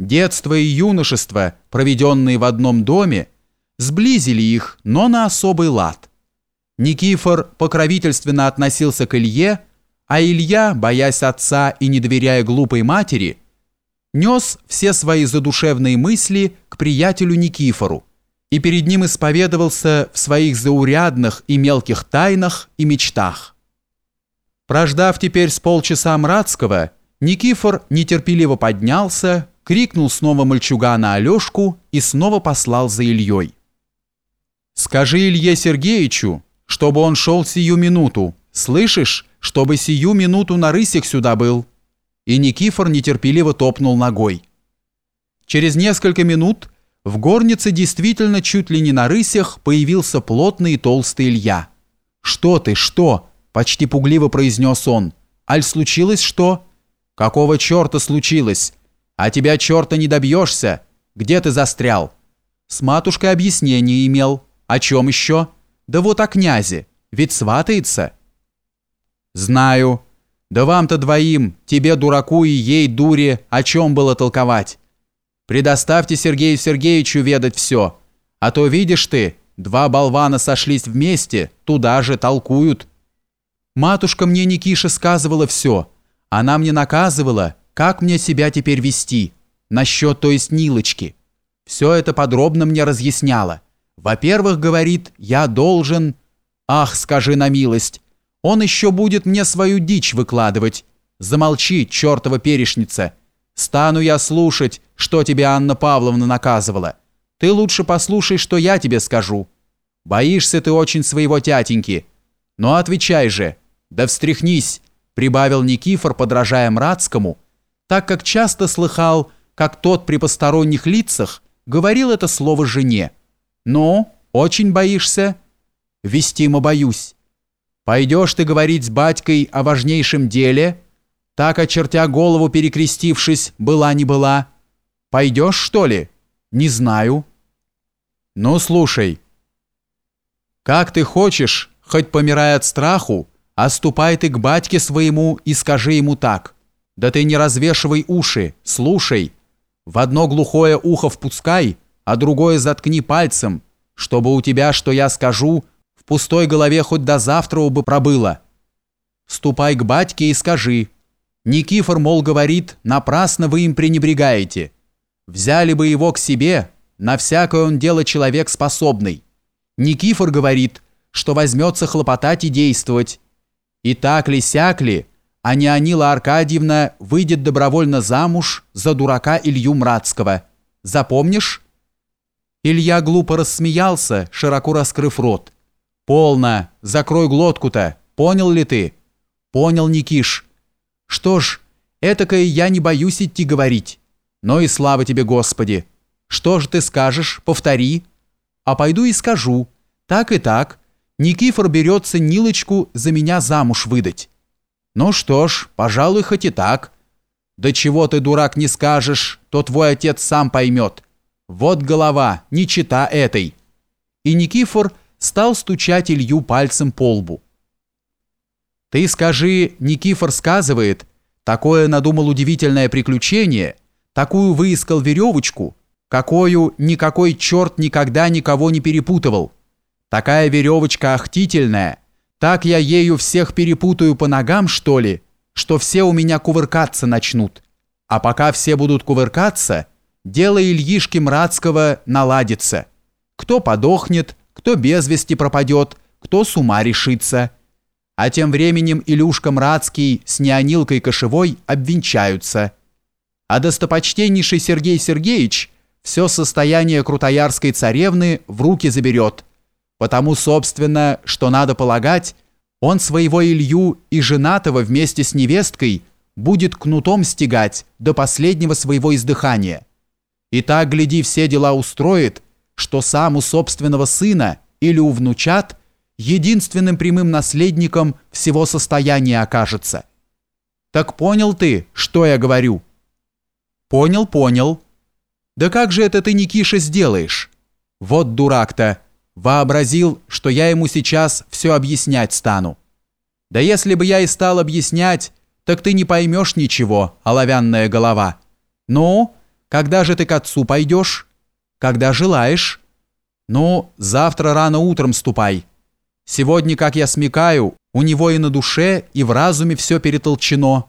Детство и юношество, проведенные в одном доме, сблизили их, но на особый лад. Никифор покровительственно относился к Илье, а Илья, боясь отца и не доверяя глупой матери, нес все свои задушевные мысли к приятелю Никифору и перед ним исповедовался в своих заурядных и мелких тайнах и мечтах. Прождав теперь с полчаса Мрацкого, Никифор нетерпеливо поднялся, крикнул снова мальчугана Алешку и снова послал за Ильей. «Скажи Илье Сергеевичу, чтобы он шел сию минуту, слышишь, чтобы сию минуту на рысях сюда был». И Никифор нетерпеливо топнул ногой. Через несколько минут в горнице действительно чуть ли не на рысях появился плотный и толстый Илья. «Что ты, что?» – почти пугливо произнес он. «Аль случилось что?» «Какого черта случилось?» А тебя черта не добьешься. Где ты застрял? С матушкой объяснение имел. О чем еще? Да вот о князе. Ведь сватается. Знаю. Да вам-то двоим, тебе, дураку, и ей, дуре, о чем было толковать? Предоставьте Сергею Сергеевичу ведать все. А то, видишь ты, два болвана сошлись вместе, туда же толкуют. Матушка мне Никиша сказывала все. Она мне наказывала, как мне себя теперь вести? Насчет, то есть, Нилочки. Все это подробно мне разъясняла. Во-первых, говорит, я должен... Ах, скажи на милость, он еще будет мне свою дичь выкладывать. Замолчи, чертова перешница. Стану я слушать, что тебе Анна Павловна наказывала. Ты лучше послушай, что я тебе скажу. Боишься ты очень своего тятеньки. Но отвечай же. Да встряхнись, прибавил Никифор, подражая Мрацкому, так как часто слыхал, как тот при посторонних лицах говорил это слово жене. «Ну, очень боишься?» «Вестимо боюсь». «Пойдешь ты говорить с батькой о важнейшем деле?» Так, очертя голову перекрестившись, была не была. «Пойдешь, что ли?» «Не знаю». «Ну, слушай». «Как ты хочешь, хоть помирая от страху, а ступай ты к батьке своему и скажи ему так». Да ты не развешивай уши, слушай. В одно глухое ухо впускай, а другое заткни пальцем, чтобы у тебя, что я скажу, в пустой голове хоть до завтра бы пробыло. Ступай к батьке и скажи. Никифор, мол, говорит, напрасно вы им пренебрегаете. Взяли бы его к себе, на всякое он дело человек способный. Никифор говорит, что возьмется хлопотать и действовать. И так ли, сяк ли, а не Анила Аркадьевна выйдет добровольно замуж за дурака Илью Мрацкого. Запомнишь?» Илья глупо рассмеялся, широко раскрыв рот. «Полно! Закрой глотку-то! Понял ли ты?» «Понял, Никиш. Что ж, этакое я не боюсь идти говорить. Но и слава тебе, Господи! Что же ты скажешь? Повтори!» «А пойду и скажу. Так и так. Никифор берется Нилочку за меня замуж выдать». Ну что ж, пожалуй, хоть и так. Да чего ты, дурак, не скажешь, то твой отец сам поймет. Вот голова, не чита этой. И Никифор стал стучать Илью пальцем по лбу. Ты скажи, Никифор сказывает, такое надумал удивительное приключение, такую выискал веревочку, какую никакой черт никогда никого не перепутывал. Такая веревочка ахтительная, так я ею всех перепутаю по ногам, что ли, что все у меня кувыркаться начнут. А пока все будут кувыркаться, дело Ильишки Мрацкого наладится. Кто подохнет, кто без вести пропадет, кто с ума решится. А тем временем Илюшка Мрацкий с Неонилкой Кошевой обвенчаются. А достопочтеннейший Сергей Сергеевич все состояние крутоярской царевны в руки заберет – Потому, собственно, что надо полагать, он своего Илью и женатого вместе с невесткой будет кнутом стегать до последнего своего издыхания. И так, гляди, все дела устроит, что сам у собственного сына или у внучат единственным прямым наследником всего состояния окажется. Так понял ты, что я говорю? Понял, понял. Да как же это ты, Никиша, сделаешь? Вот дурак-то, Вообразил, что я ему сейчас все объяснять стану. Да если бы я и стал объяснять, так ты не поймешь ничего, оловянная голова. Ну, когда же ты к отцу пойдешь? Когда желаешь? Ну, завтра рано утром ступай. Сегодня, как я смекаю, у него и на душе, и в разуме все перетолчено.